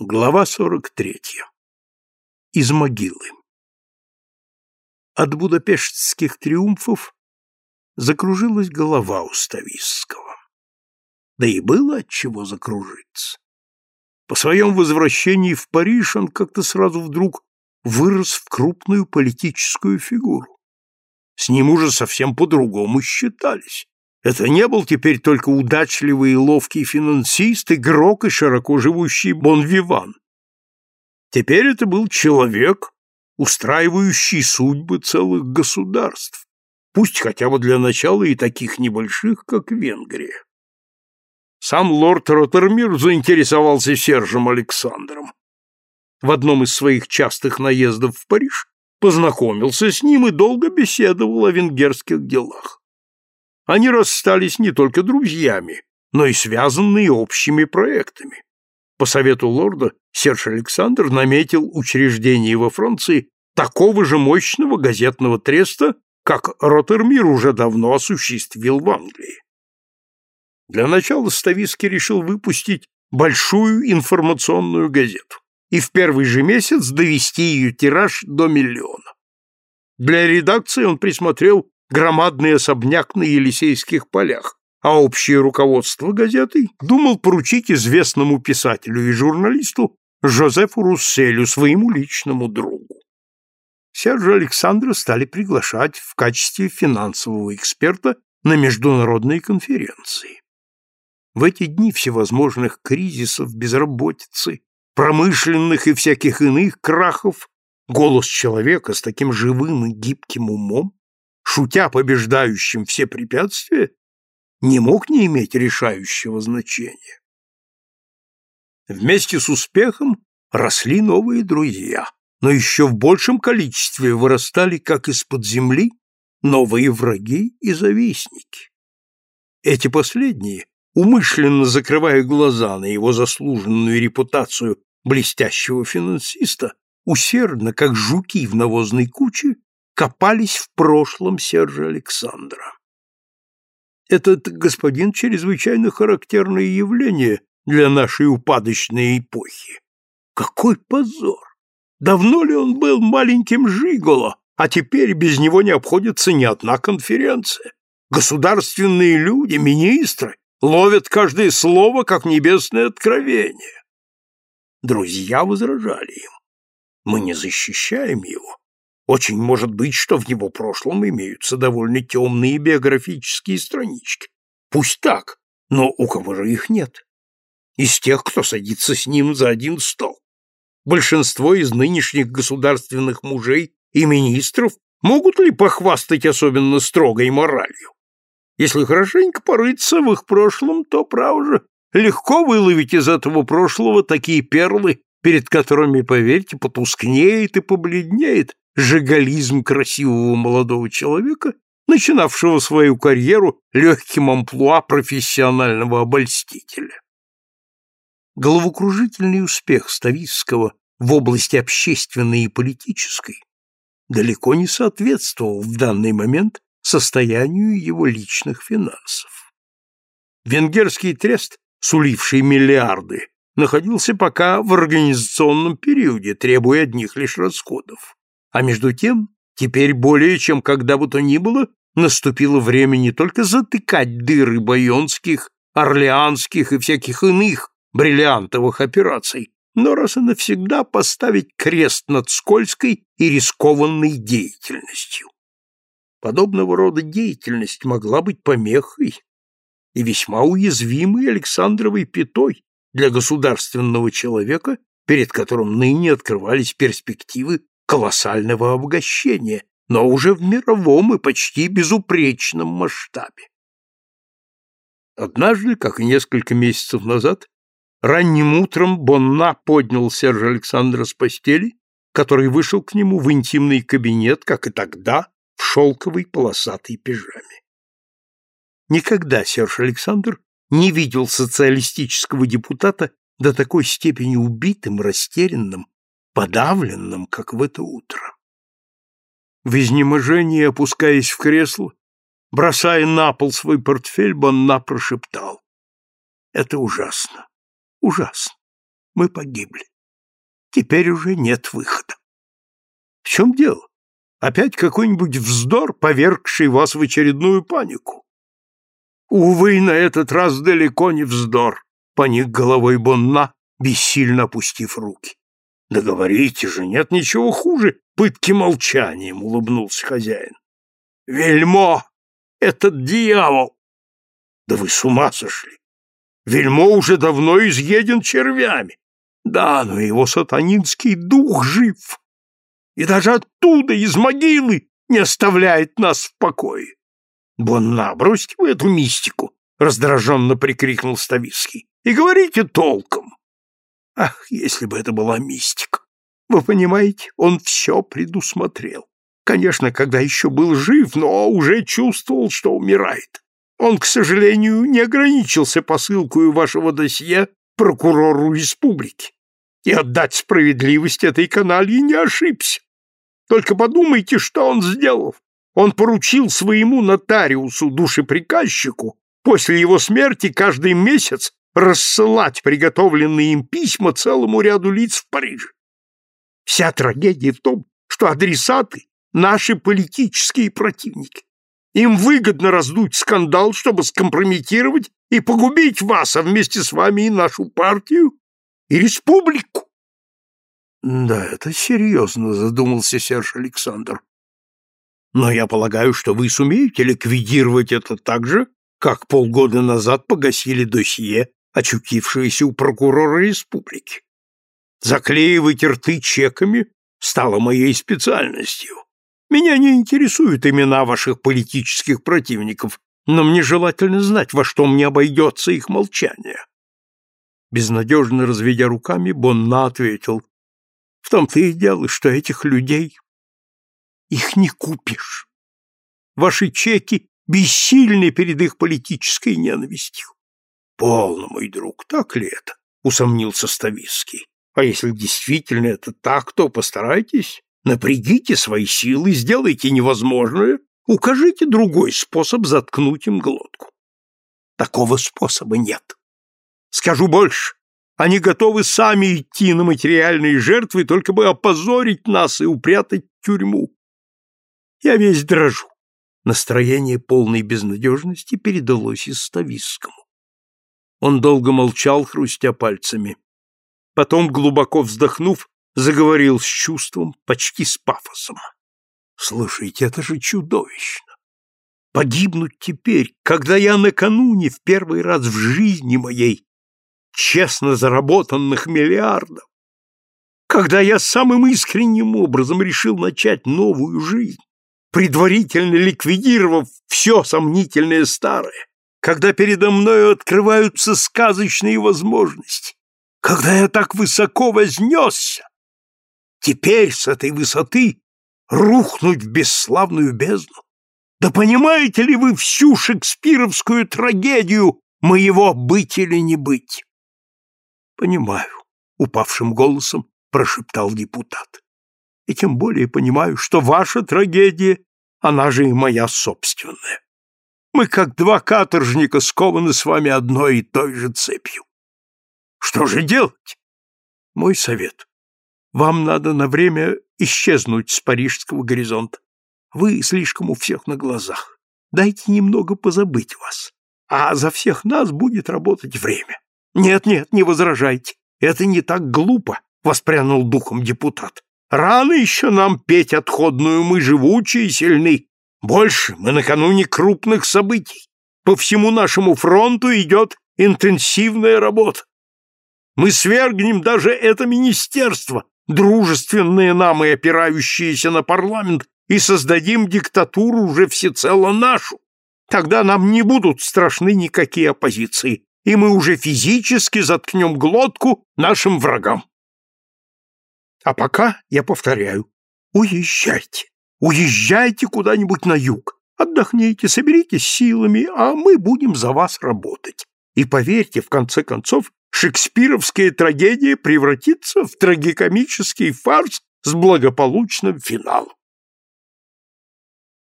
Глава 43. Из могилы. От будапештских триумфов закружилась голова у Стависского. Да и было от чего закружиться. По своем возвращении в Париж он как-то сразу вдруг вырос в крупную политическую фигуру. С ним уже совсем по-другому считались. Это не был теперь только удачливый и ловкий финансист, игрок и широко живущий бонвиван. Теперь это был человек, устраивающий судьбы целых государств, пусть хотя бы для начала и таких небольших, как Венгрия. Сам лорд Роттермир заинтересовался Сержем Александром. В одном из своих частых наездов в Париж познакомился с ним и долго беседовал о венгерских делах. Они расстались не только друзьями, но и связанные общими проектами. По совету лорда Серж Александр наметил учреждение во Франции такого же мощного газетного треста, как Роттермир уже давно осуществил в Англии. Для начала Ставиский решил выпустить большую информационную газету и в первый же месяц довести ее тираж до миллиона. Для редакции он присмотрел громадный особняк на Елисейских полях, а общее руководство газетой думал поручить известному писателю и журналисту Жозефу Русселю, своему личному другу. Сержа Александра стали приглашать в качестве финансового эксперта на международные конференции. В эти дни всевозможных кризисов, безработицы, промышленных и всяких иных крахов голос человека с таким живым и гибким умом шутя побеждающим все препятствия, не мог не иметь решающего значения. Вместе с успехом росли новые друзья, но еще в большем количестве вырастали, как из-под земли, новые враги и завистники. Эти последние, умышленно закрывая глаза на его заслуженную репутацию блестящего финансиста, усердно, как жуки в навозной куче, копались в прошлом Сержа Александра. Этот господин чрезвычайно характерное явление для нашей упадочной эпохи. Какой позор! Давно ли он был маленьким жиголо, а теперь без него не обходится ни одна конференция? Государственные люди, министры, ловят каждое слово, как небесное откровение. Друзья возражали им. Мы не защищаем его, очень может быть, что в его прошлом имеются довольно темные биографические странички. Пусть так, но у кого же их нет? Из тех, кто садится с ним за один стол. Большинство из нынешних государственных мужей и министров могут ли похвастать особенно строгой моралью? Если хорошенько порыться в их прошлом, то, право же, легко выловить из этого прошлого такие перлы, перед которыми, поверьте, потускнеет и побледнеет жиголизм красивого молодого человека, начинавшего свою карьеру легким амплуа профессионального обольстителя. Головокружительный успех Ставицкого в области общественной и политической далеко не соответствовал в данный момент состоянию его личных финансов. Венгерский трест, суливший миллиарды, находился пока в организационном периоде, требуя одних лишь расходов. А между тем, теперь более чем когда бы то ни было, наступило время не только затыкать дыры байонских, орлеанских и всяких иных бриллиантовых операций, но раз и навсегда поставить крест над скользкой и рискованной деятельностью. Подобного рода деятельность могла быть помехой и весьма уязвимой Александровой пятой для государственного человека, перед которым ныне открывались перспективы колоссального обогащения, но уже в мировом и почти безупречном масштабе. Однажды, как и несколько месяцев назад, ранним утром Бонна поднял Сержа Александра с постели, который вышел к нему в интимный кабинет, как и тогда, в шелковой полосатой пижаме. Никогда Серж Александр не видел социалистического депутата до такой степени убитым, растерянным подавленным, как в это утро. В изнеможении, опускаясь в кресло, бросая на пол свой портфель, Бонна прошептал. «Это ужасно, ужасно. Мы погибли. Теперь уже нет выхода. В чем дело? Опять какой-нибудь вздор, повергший вас в очередную панику? Увы, на этот раз далеко не вздор, поник головой Бонна, бессильно опустив руки. Да говорите же, нет ничего хуже пытки молчанием, улыбнулся хозяин. Вельмо! Этот дьявол! Да вы с ума сошли! Вельмо уже давно изъеден червями. Да, но его сатанинский дух жив. И даже оттуда, из могилы, не оставляет нас в покое. Бонна, бросьте вы эту мистику, раздраженно прикрикнул Ставицкий. И говорите толком. Ах, если бы это была мистика! Вы понимаете, он все предусмотрел. Конечно, когда еще был жив, но уже чувствовал, что умирает. Он, к сожалению, не ограничился посылкой вашего досье прокурору республики. И отдать справедливость этой каналье не ошибся. Только подумайте, что он сделал. Он поручил своему нотариусу, душеприказчику, после его смерти каждый месяц рассылать приготовленные им письма целому ряду лиц в Париже. Вся трагедия в том, что адресаты — наши политические противники. Им выгодно раздуть скандал, чтобы скомпрометировать и погубить вас, а вместе с вами и нашу партию, и республику. Да, это серьезно, задумался Серж Александр. Но я полагаю, что вы сумеете ликвидировать это так же, как полгода назад погасили досье очутившаяся у прокурора республики. Заклеивать рты чеками стало моей специальностью. Меня не интересуют имена ваших политических противников, но мне желательно знать, во что мне обойдется их молчание. Безнадежно разведя руками, Бонна ответил, «В том-то и дело, что этих людей их не купишь. Ваши чеки бессильны перед их политической ненавистью. Полно, мой друг, так ли это? Усомнился Ставицкий. А если действительно это так, то постарайтесь, напрягите свои силы, сделайте невозможное, укажите другой способ заткнуть им глотку. Такого способа нет. Скажу больше. Они готовы сами идти на материальные жертвы, только бы опозорить нас и упрятать в тюрьму. Я весь дрожу. Настроение полной безнадежности передалось и Ставицкому. Он долго молчал, хрустя пальцами. Потом, глубоко вздохнув, заговорил с чувством, почти с пафосом. «Слушайте, это же чудовищно! Погибнуть теперь, когда я накануне в первый раз в жизни моей честно заработанных миллиардов, когда я самым искренним образом решил начать новую жизнь, предварительно ликвидировав все сомнительное старое, когда передо мною открываются сказочные возможности, когда я так высоко вознесся. Теперь с этой высоты рухнуть в бесславную бездну. Да понимаете ли вы всю шекспировскую трагедию моего быть или не быть? Понимаю, упавшим голосом прошептал депутат. И тем более понимаю, что ваша трагедия, она же и моя собственная. Мы, как два каторжника, скованы с вами одной и той же цепью. Что же делать? Мой совет. Вам надо на время исчезнуть с парижского горизонта. Вы слишком у всех на глазах. Дайте немного позабыть вас. А за всех нас будет работать время. Нет, нет, не возражайте. Это не так глупо, воспрянул духом депутат. Рано еще нам петь отходную, мы живучие и сильны. Больше мы накануне крупных событий. По всему нашему фронту идет интенсивная работа. Мы свергнем даже это министерство, дружественное нам и опирающееся на парламент, и создадим диктатуру уже всецело нашу. Тогда нам не будут страшны никакие оппозиции, и мы уже физически заткнем глотку нашим врагам. А пока, я повторяю, уезжайте. Уезжайте куда-нибудь на юг, отдохните, соберитесь силами, а мы будем за вас работать. И поверьте, в конце концов, шекспировская трагедия превратится в трагикомический фарс с благополучным финалом.